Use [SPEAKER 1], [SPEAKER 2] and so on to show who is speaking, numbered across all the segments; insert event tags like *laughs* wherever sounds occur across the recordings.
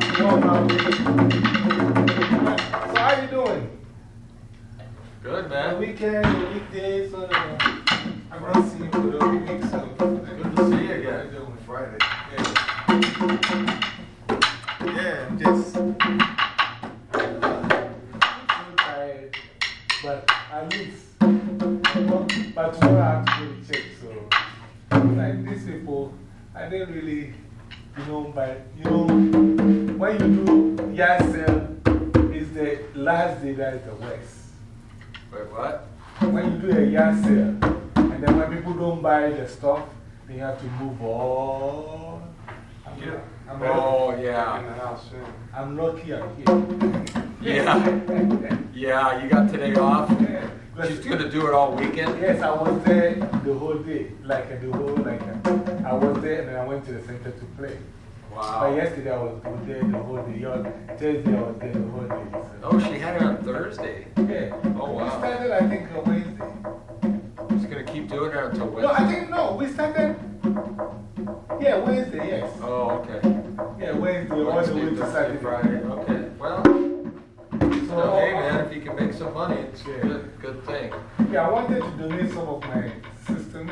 [SPEAKER 1] So how you doing?
[SPEAKER 2] Good, man. The
[SPEAKER 1] weekend, the weekdays, uh, I want to see you for the week. So. to move all. I'm oh, yeah. I'm oh,
[SPEAKER 3] yeah. In the house soon.
[SPEAKER 1] I'm lucky I'm here. Yeah.
[SPEAKER 2] *laughs* yeah, you got today off.
[SPEAKER 1] Yeah. She's going
[SPEAKER 2] to do it all weekend?
[SPEAKER 1] Yes, I was there the whole day. Like, the whole, like, I was there and then I went to the center to play.
[SPEAKER 2] Wow. But
[SPEAKER 1] yesterday I was there the whole day. Thursday I was there the whole day. Oh,
[SPEAKER 2] she had it on Thursday?
[SPEAKER 1] Yeah. Oh, wow. We started, I think, on Wednesday.
[SPEAKER 2] She's going to keep doing it until Wednesday? No, I
[SPEAKER 1] think, no. We started yeah, Wednesday, yes.
[SPEAKER 2] Oh, okay.
[SPEAKER 1] Yeah, Wednesday, all the way to Saturday.
[SPEAKER 2] Friday. Okay. Well,
[SPEAKER 1] so, hey uh, man,
[SPEAKER 2] if you can make some money, it's yeah. good, good thing.
[SPEAKER 1] Yeah, I wanted to donate some of my systems.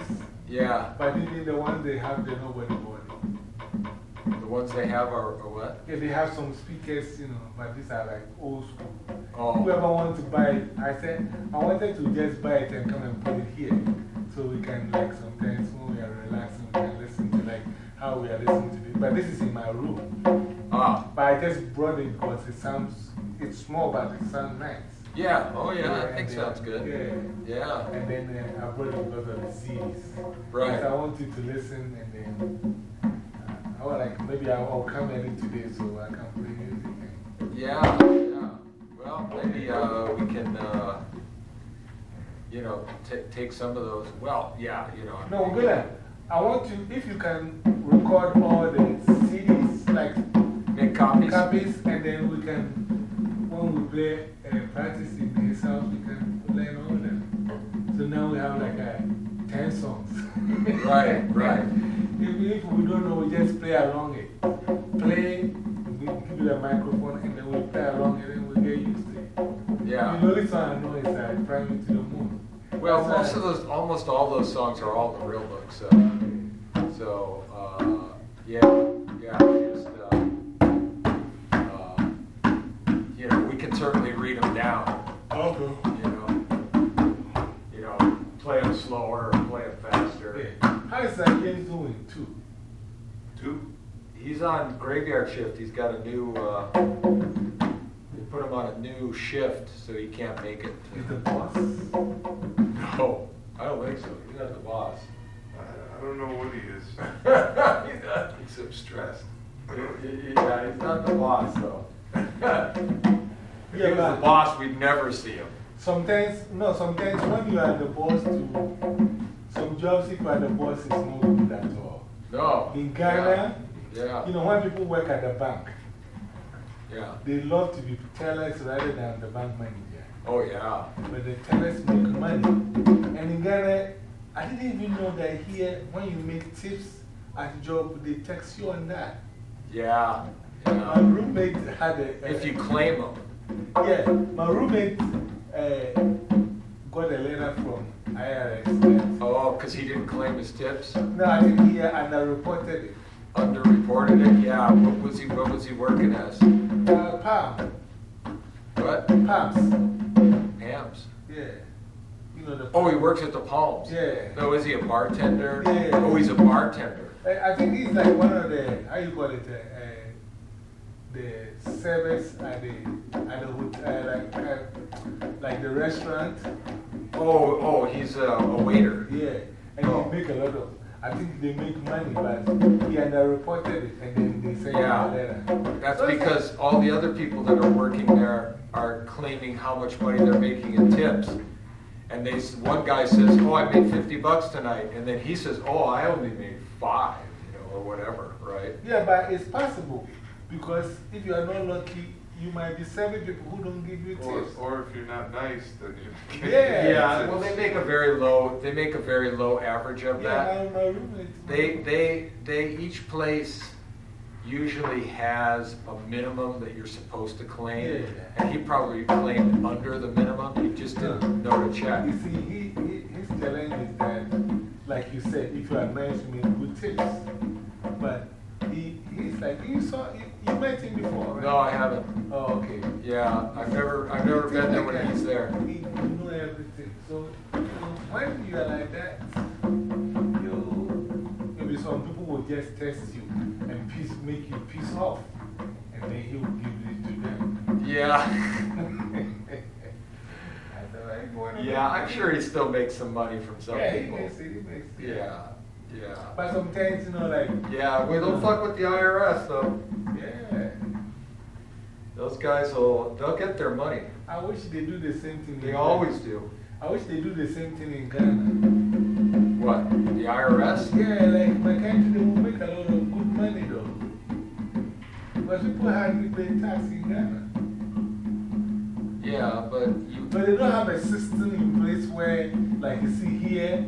[SPEAKER 2] Yeah.
[SPEAKER 1] But even the ones they have, they're not well bought.
[SPEAKER 2] The ones they have are, are what?
[SPEAKER 1] Yeah, they have some speakers, you know, but these are like old school.
[SPEAKER 2] Oh. Whoever
[SPEAKER 1] wants to buy it, I said, I wanted to just buy it and come and put it here. So we can, like, sometimes when we are relaxed how we are listening to this. But this is in my room.
[SPEAKER 2] Ah.
[SPEAKER 1] But I just brought it because it sounds, it's small, but it sounds nice.
[SPEAKER 2] Yeah, oh yeah, yeah I think sounds uh, good. Yeah. yeah.
[SPEAKER 1] And then uh, I brought it because of the C's.
[SPEAKER 2] Right. Because
[SPEAKER 1] I wanted to listen and then uh, I was like, maybe I'll, come edit today so I can play music.
[SPEAKER 2] Yeah, yeah. Well, maybe we can you know, take some of those. Well, yeah, you know. No, good.
[SPEAKER 1] I want you, if you can record all the CDs, like
[SPEAKER 2] the copies,
[SPEAKER 1] copies and then we can, when we play uh, practice in his house, we can learn all of them. So now we have like a, 10 songs. *laughs* right, right. If we don't know, we just play along it. Play, we give you the microphone, and then we play along it, and we get used to it.
[SPEAKER 2] Yeah. The
[SPEAKER 1] only song I know is uh, Prime to do
[SPEAKER 2] Well, most of those, almost all those songs are all the real books. So, uh, yeah, yeah, just, uh, uh, you know, we can certainly read them down.
[SPEAKER 1] Okay.
[SPEAKER 2] You know, you know, play them slower, play them faster.
[SPEAKER 1] How is that kid doing, too?
[SPEAKER 3] Two?
[SPEAKER 2] He's on graveyard shift. He's got a new, uh, they put him on a new shift, so he can't make it. He's the
[SPEAKER 1] boss?
[SPEAKER 2] No, I don't think so. He's not the boss.
[SPEAKER 3] I don't know what he is.
[SPEAKER 2] *laughs* *laughs* Except stressed. Yeah, he's not the boss, though. *laughs* if yeah, he was the boss, we'd never see him.
[SPEAKER 1] Sometimes, no, sometimes when you are the boss, too, some jobs, if you are the boss, it's not good at all.
[SPEAKER 2] No. In Ghana, yeah. yeah.
[SPEAKER 1] you know, when people work at the bank,
[SPEAKER 2] yeah.
[SPEAKER 1] they love to be tellers rather than the bank manager.
[SPEAKER 2] Oh, yeah.
[SPEAKER 1] But the tellers make money. And in Ghana, I didn't even know that here, when you make tips at job, they text you on that.
[SPEAKER 2] Yeah. My
[SPEAKER 1] roommate had a. If you
[SPEAKER 2] claim them.
[SPEAKER 1] Yeah, my roommate uh, got a letter from IRS.
[SPEAKER 2] Oh, because he didn't claim his tips?
[SPEAKER 1] No, I think he and I reported it.
[SPEAKER 2] Underreported it? Yeah. What was he, what was he working as? Uh,
[SPEAKER 1] Palm,
[SPEAKER 2] What?
[SPEAKER 1] Palms.
[SPEAKER 2] Hams.
[SPEAKER 1] Yeah. Know the. Oh, he
[SPEAKER 2] works at the Palms?
[SPEAKER 1] Yeah.
[SPEAKER 2] No, is he a bartender? Yeah. Oh, he's a bartender.
[SPEAKER 1] I, I think he's like one of the, how you call it, uh, uh, the service at the, at the hotel, like, uh, like the restaurant.
[SPEAKER 2] Oh, oh, he's a, a waiter.
[SPEAKER 1] Yeah. And Oh. they make a lot of, I think they make money, but he and I reported it and then they sent Yeah. letter.
[SPEAKER 2] That's So because all the other people that are working there are claiming how much money they're making in tips. And they, one guy says, oh, I made 50 bucks tonight. And then he says, oh, I only made five, you know, or whatever, right?
[SPEAKER 1] Yeah, but it's possible because if you are not lucky, you might be serving people who don't give you Or, tips.
[SPEAKER 3] or if you're not nice, then you. *laughs* Yeah. Yeah, well, they make a
[SPEAKER 2] very low, they make a very low average of that.
[SPEAKER 1] Yeah, my, my roommate. They,
[SPEAKER 2] they, they, each place usually has a minimum that you're supposed to claim. And he probably claimed under the minimum, he just didn't know to check.
[SPEAKER 1] You see, he, he, his challenge is that, like you said, if you are nice, you make good tips. But he, he's like, you saw, you, you met him before, right? No, I
[SPEAKER 2] haven't.
[SPEAKER 1] Oh, okay.
[SPEAKER 2] Yeah, I've never, I've never been there when he's there.
[SPEAKER 1] He, you know everything. So, you know, when you are like that, you, maybe some people will just test you and peace, make you peace off. And then he will give it to them.
[SPEAKER 2] Yeah.
[SPEAKER 1] *laughs* I said, "I ain't going to Yeah, I'm sure
[SPEAKER 2] he still makes some money from some Yeah, he people. makes
[SPEAKER 1] it, he makes it.
[SPEAKER 2] Yeah, yeah.
[SPEAKER 1] But sometimes, you know, like,
[SPEAKER 2] Yeah, we don't fuck with the IRS though.
[SPEAKER 1] yeah.
[SPEAKER 2] Those guys will, they'll get their money.
[SPEAKER 1] I wish they do the same thing. in They Ghana. always
[SPEAKER 2] do.
[SPEAKER 1] I wish they do the same thing in Ghana.
[SPEAKER 2] What? The IRS?
[SPEAKER 1] Yeah, like my country, But people hardly pay tax in Ghana.
[SPEAKER 2] Yeah, but you,
[SPEAKER 1] But they don't have a system in place where, like you see here,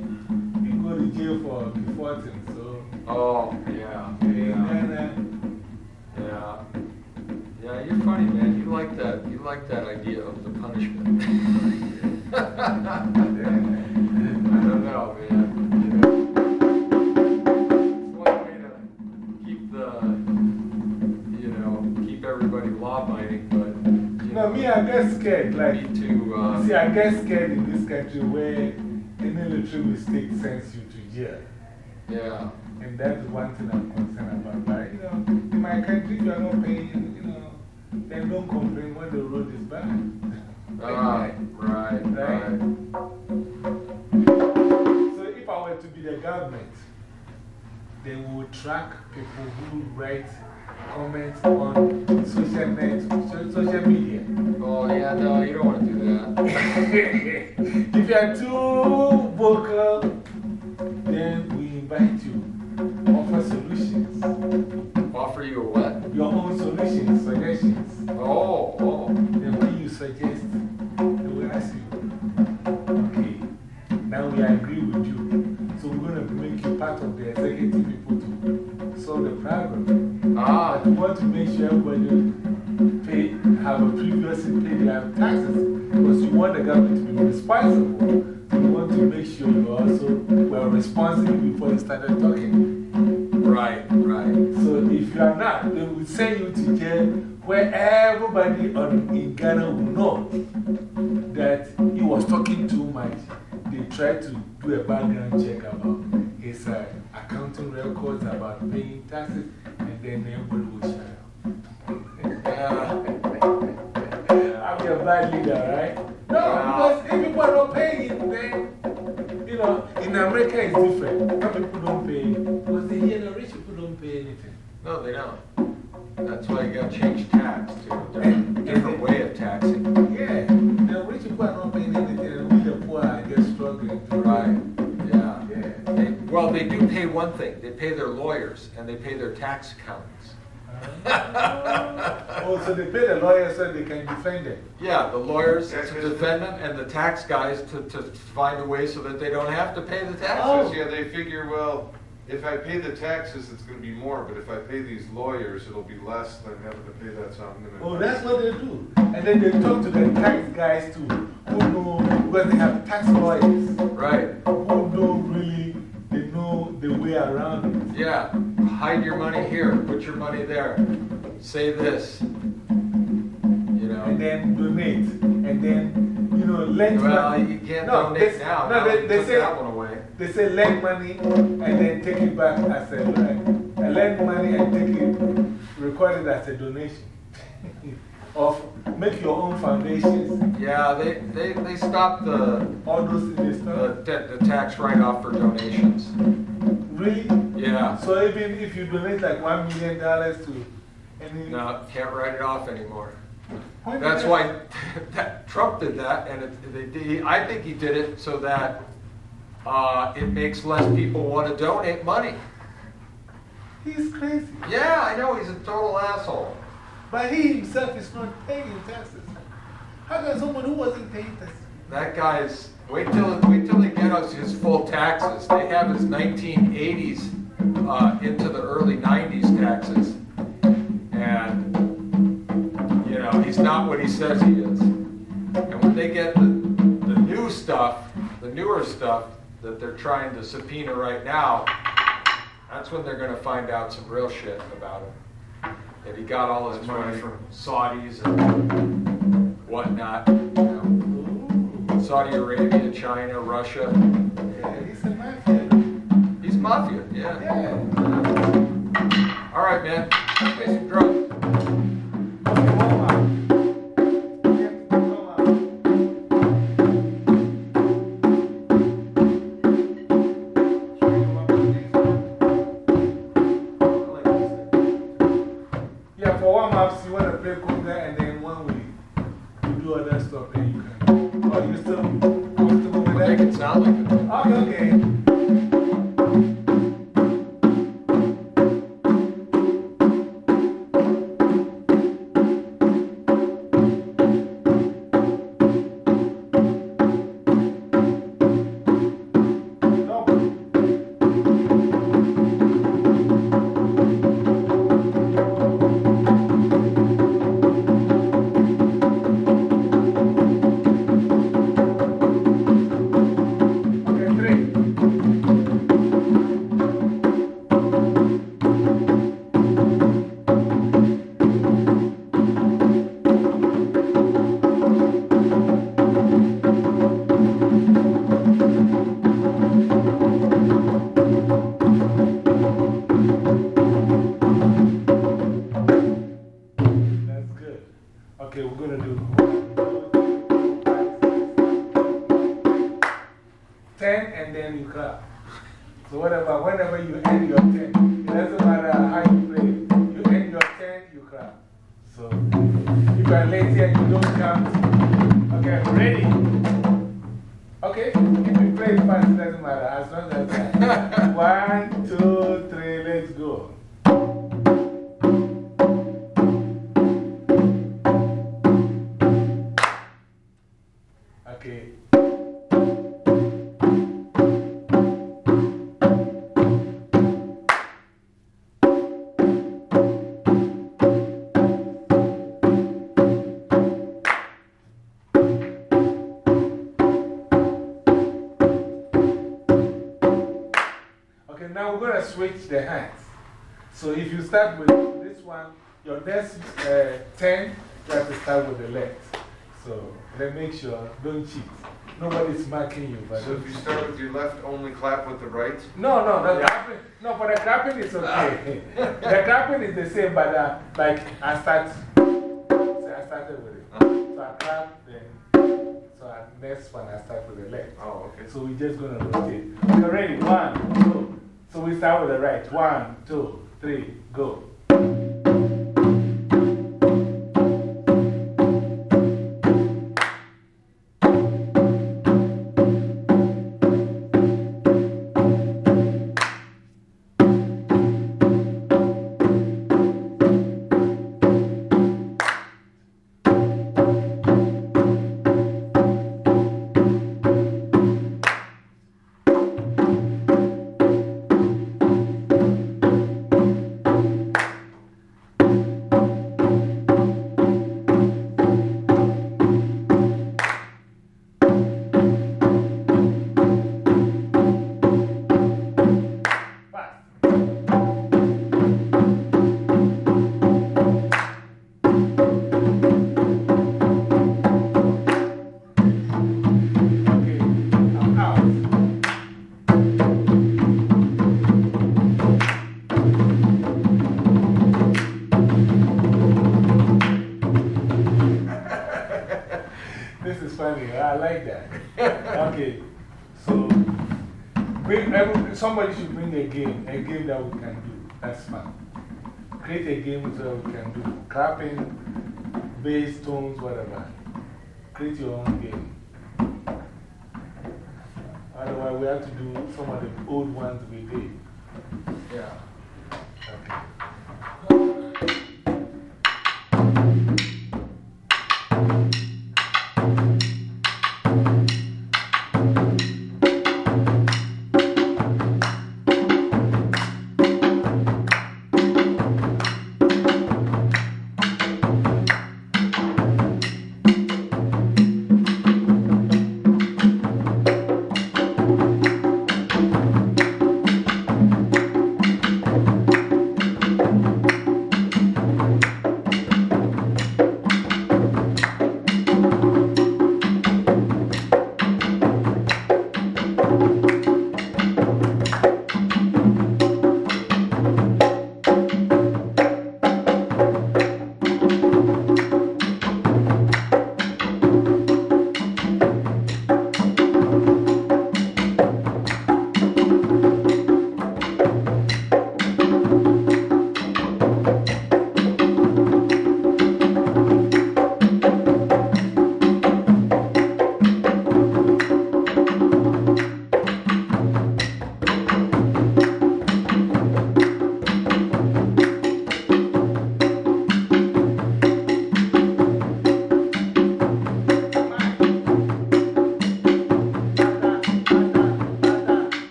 [SPEAKER 1] you go to jail for defaulting. So
[SPEAKER 2] oh, yeah, in yeah,
[SPEAKER 1] Ghana,
[SPEAKER 2] yeah. Yeah, you're funny, man. You like that, you like that idea of the punishment. *laughs*
[SPEAKER 1] get scared. Like,
[SPEAKER 2] too, uh,
[SPEAKER 1] see, I get scared in this country where any little mistake sends you to jail.
[SPEAKER 2] yeah.
[SPEAKER 1] And that's one thing I'm concerned about. But, you know, in my country, you are not paying, you know, then don't complain when the road is bad.
[SPEAKER 2] *laughs* right, right, right.
[SPEAKER 1] So if I were to be the government, they would track people who write comments on social, net, so- social media.
[SPEAKER 2] Oh, yeah, no, you don't want to do that.
[SPEAKER 1] if you are too vocal, then we invite you. Offer solutions.
[SPEAKER 2] Offer you what?
[SPEAKER 1] Your own solutions, suggestions.
[SPEAKER 2] Oh, oh. Then
[SPEAKER 1] when you suggest, they will ask you, okay, now we agree with you. So we're going to make you part of the executive people to solve the problem.
[SPEAKER 2] Ah, But
[SPEAKER 1] we want to make sure everybody have a previous previously paid their taxes because you want the government to be responsible. You want to make sure you also were responsible before you started talking.
[SPEAKER 2] right, right.
[SPEAKER 1] So if you are not, they will send you to jail where everybody on, in Ghana will know that he was talking too much. They tried to do a background check about his uh, accounting records, about paying taxes, and then everybody will shut up. *laughs* *laughs* I'm a bad leader, right? No, because if people are not paying it, then, you know, in America it's different. Some people don't pay because they hear the rich people don't pay anything.
[SPEAKER 2] No, they don't. That's why you got to change tax to a different, different way of taxing.
[SPEAKER 1] Yeah, the rich people are not paying anything, and do Right,
[SPEAKER 2] yeah.
[SPEAKER 1] Yeah.
[SPEAKER 2] They, well, they do pay one thing. They pay their lawyers and they pay their tax accountants.
[SPEAKER 1] Oh, so they pay the lawyer so they can defend them.
[SPEAKER 2] Yeah, the lawyers Yeah, to 'cause- defend them and the tax guys to, to find a way so that they don't have to pay the taxes. Oh.
[SPEAKER 3] Yeah, they figure, well, if I pay the taxes, it's gonna be more, but if I pay these lawyers, it'll be less than having to pay that, so I'm gonna. Oh, that's
[SPEAKER 1] what they do. And then they talk to the tax guys too, who know, because they have tax lawyers,
[SPEAKER 2] Right,
[SPEAKER 1] who know really, they know the way around
[SPEAKER 2] it. yeah. Hide your money here, put your money there. Say this. You know? And
[SPEAKER 1] then donate. And then, you know, lend Well, money.
[SPEAKER 2] you can't No, donate they- now. No, Now they, they say, that one away.
[SPEAKER 1] they say lend money and then take it back as a, lend money and take it, record it as a donation. *laughs* of make your own foundations,
[SPEAKER 2] Yeah, they, they, they stopped the,
[SPEAKER 1] all those the,
[SPEAKER 2] the tax write-off for donations.
[SPEAKER 1] Really?
[SPEAKER 2] Yeah.
[SPEAKER 1] So even if you donate like $1 million to any.
[SPEAKER 2] No, can't write it off anymore.
[SPEAKER 1] Why That's why
[SPEAKER 2] *laughs* that, Trump did that, and it, they, did- I think he did it so that uh, it makes less people want to donate money.
[SPEAKER 1] He's crazy.
[SPEAKER 2] Yeah, I know, he's a total asshole.
[SPEAKER 1] But he himself is not paying taxes. How can someone who wasn't paying taxes?
[SPEAKER 2] That guy's, wait till, wait till they get us his full taxes. They have his 1980s uh, into the early 90s taxes. And, you know, he's not what he says he is. And when they get the, the new stuff, the newer stuff that they're trying to subpoena right now, that's when they're going to find out some real shit about him. He got all his That's money right. from Saudis and whatnot. You
[SPEAKER 1] know.
[SPEAKER 2] Saudi Arabia, China, Russia.
[SPEAKER 1] Yeah, he's a mafia.
[SPEAKER 2] He's mafia, yeah.
[SPEAKER 1] Yeah.
[SPEAKER 2] All right, man. Let's make some drugs.
[SPEAKER 1] One, your next uh, 10, you have to start with the left. So then make sure, don't cheat. Nobody's marking you. But So if you
[SPEAKER 3] start with your left, only clap with the right?
[SPEAKER 1] no, no, the clapping, no, for the clapping is okay. the clapping is the same, but uh, like I start, so I started with it. So I clap, then, so I, next one I start with the left.
[SPEAKER 3] Oh, okay.
[SPEAKER 1] So we're just going to rotate. Okay, ready? One, two. So we start with the right. One, two, three, go. Clapping, bass, tones, whatever. Create your own game. Otherwise, we have to do some of the old ones we did.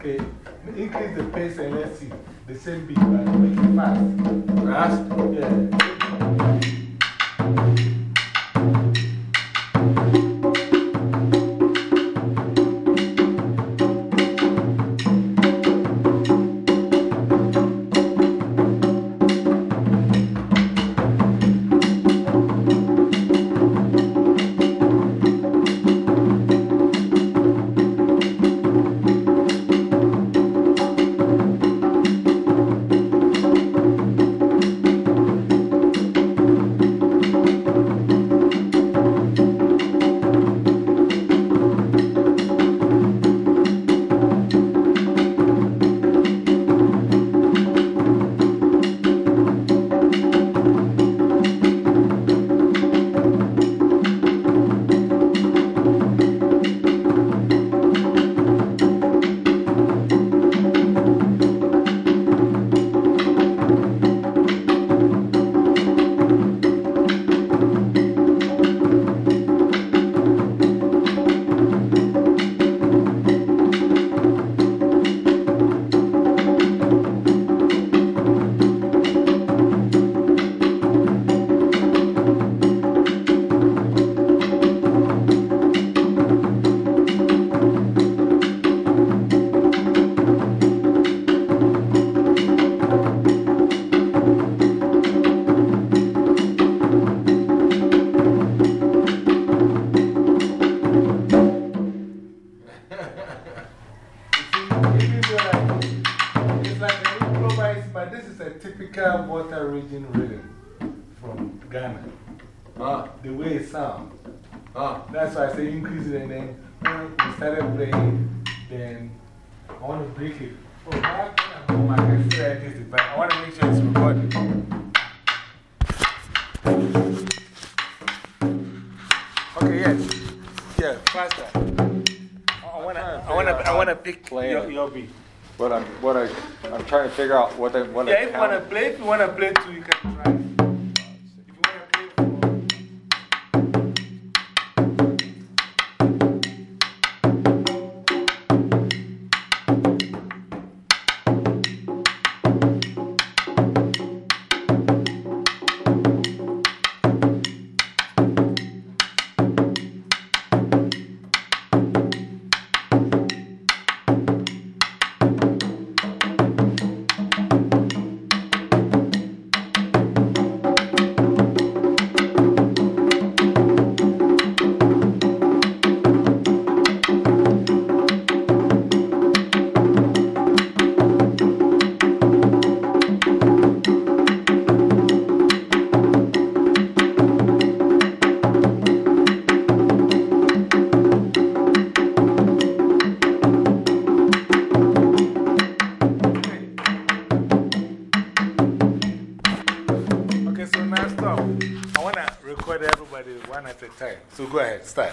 [SPEAKER 1] Okay, increase the pace and let's see. The same beat, but make it fast.
[SPEAKER 2] Fast?
[SPEAKER 1] Yeah.
[SPEAKER 2] I'm trying to figure out what I what. Yeah, I if you wanna
[SPEAKER 1] play, if you wanna play too, you can try. はい,はい、so go ahead, start.